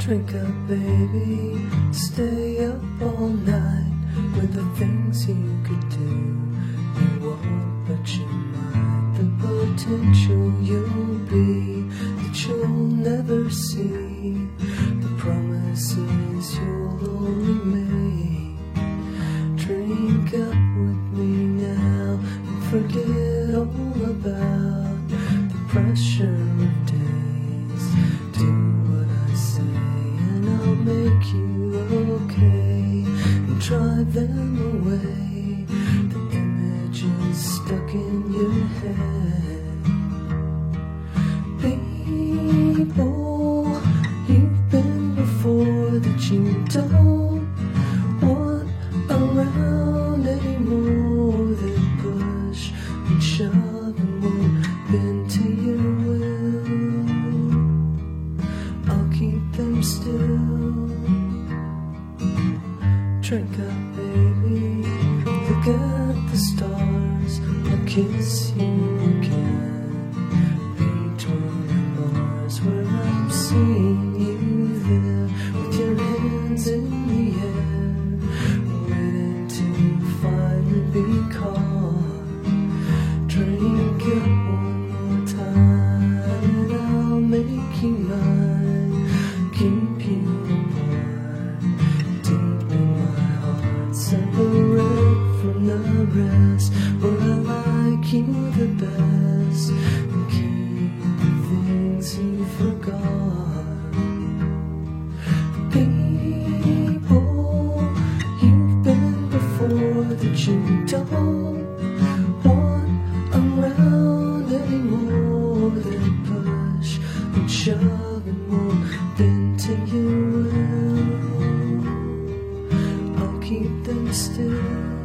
Drink up, baby, stay up all night with the things you could do. You won't, but you might. The potential you'll be that you'll never see. The promises you'll only make. Drink up with me now and forget all about the pressure drive them away. The images stuck in your head. People you've been before that you don't want around anymore. They push and shove and won't bend to your will. I'll keep them still. Drink up, baby. Look at the stars. I'll kiss you again. Between the bars where I'm seeing you there with your hands in the air, waiting to finally be caught. the best and things you forgot. People you've been before that you don't want around anymore that push and shove and won't bend to. I'll keep them still.